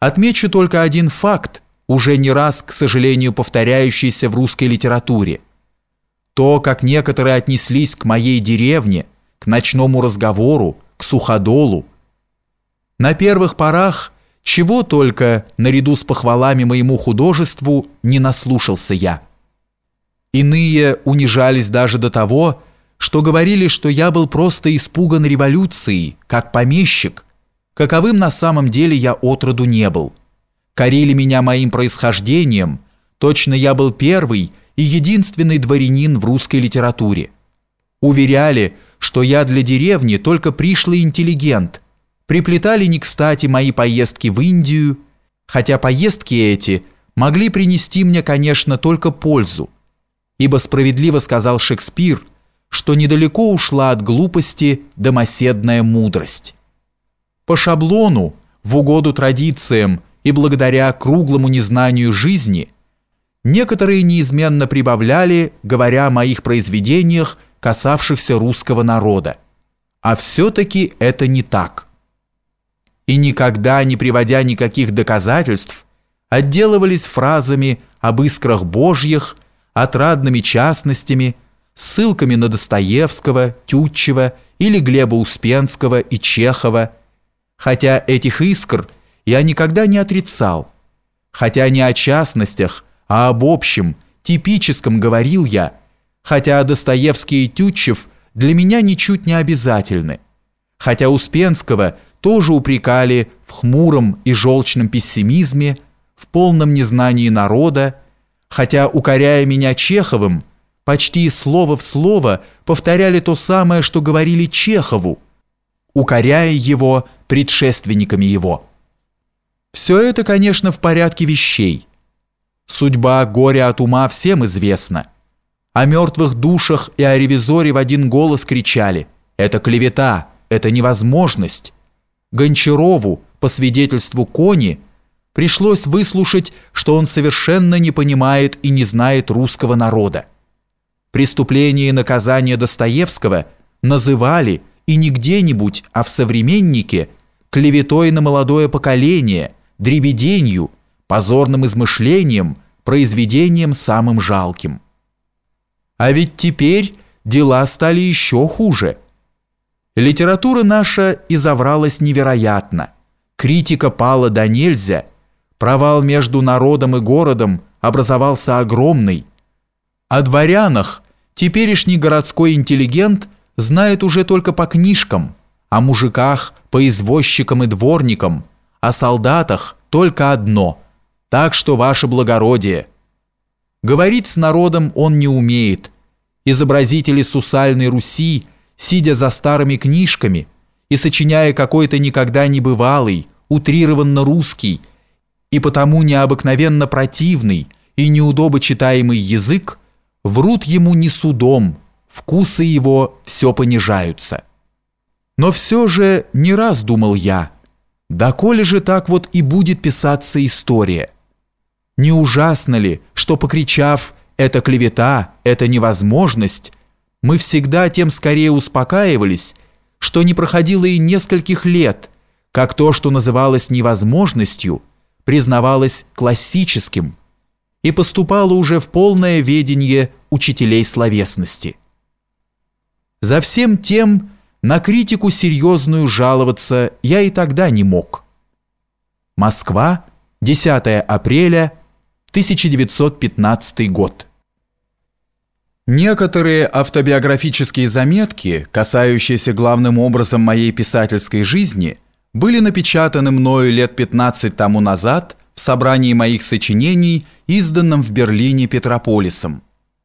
Отмечу только один факт, уже не раз, к сожалению, повторяющийся в русской литературе. То, как некоторые отнеслись к моей деревне, к ночному разговору, к суходолу. На первых порах чего только, наряду с похвалами моему художеству, не наслушался я. Иные унижались даже до того, что говорили, что я был просто испуган революцией, как помещик, каковым на самом деле я отроду не был. Корили меня моим происхождением, точно я был первый и единственный дворянин в русской литературе. Уверяли, что я для деревни только пришлый интеллигент – приплетали не кстати мои поездки в Индию, хотя поездки эти могли принести мне, конечно, только пользу, ибо справедливо сказал Шекспир, что недалеко ушла от глупости домоседная мудрость. По шаблону, в угоду традициям и благодаря круглому незнанию жизни, некоторые неизменно прибавляли, говоря о моих произведениях, касавшихся русского народа. А все-таки это не так и никогда не приводя никаких доказательств, отделывались фразами об искрах божьих, отрадными частностями, ссылками на Достоевского, Тютчева или Глеба Успенского и Чехова, хотя этих искр я никогда не отрицал, хотя не о частностях, а об общем, типическом говорил я, хотя Достоевский и Тютчев для меня ничуть не обязательны, хотя Успенского – тоже упрекали в хмуром и желчном пессимизме, в полном незнании народа, хотя, укоряя меня Чеховым, почти слово в слово повторяли то самое, что говорили Чехову, укоряя его предшественниками его. Все это, конечно, в порядке вещей. Судьба горя от ума всем известна. О мертвых душах и о ревизоре в один голос кричали «Это клевета, это невозможность». Гончарову, по свидетельству Кони, пришлось выслушать, что он совершенно не понимает и не знает русского народа. Преступление и наказание Достоевского называли и не где-нибудь, а в «Современнике» клеветой на молодое поколение, дребеденью, позорным измышлением, произведением самым жалким. А ведь теперь дела стали еще хуже – Литература наша изовралась невероятно. Критика пала до нельзя. Провал между народом и городом образовался огромный. О дворянах теперешний городской интеллигент знает уже только по книжкам, о мужиках по извозчикам и дворникам, о солдатах только одно. Так что, ваше благородие, говорить с народом он не умеет. Изобразители сусальной Руси – сидя за старыми книжками и сочиняя какой-то никогда не бывалый, утрированно русский и потому необыкновенно противный и неудобо читаемый язык, врут ему не судом, вкусы его все понижаются. Но все же не раз думал я, да коли же так вот и будет писаться история. Не ужасно ли, что покричав «это клевета, это невозможность», мы всегда тем скорее успокаивались, что не проходило и нескольких лет, как то, что называлось невозможностью, признавалось классическим и поступало уже в полное ведение учителей словесности. За всем тем на критику серьезную жаловаться я и тогда не мог. Москва, 10 апреля 1915 год. Некоторые автобиографические заметки, касающиеся главным образом моей писательской жизни, были напечатаны мною лет 15 тому назад в собрании моих сочинений, изданном в Берлине Петрополисом.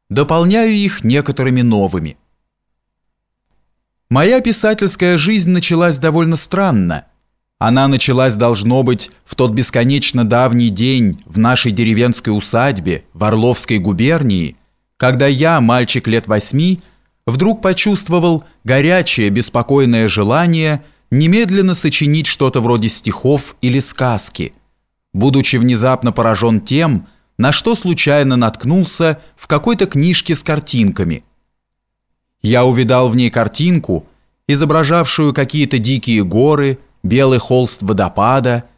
Дополняю их некоторыми новыми. Моя писательская жизнь началась довольно странно. Она началась, должно быть, в тот бесконечно давний день в нашей деревенской усадьбе в Орловской губернии – когда я, мальчик лет восьми, вдруг почувствовал горячее, беспокойное желание немедленно сочинить что-то вроде стихов или сказки, будучи внезапно поражен тем, на что случайно наткнулся в какой-то книжке с картинками. Я увидал в ней картинку, изображавшую какие-то дикие горы, белый холст водопада –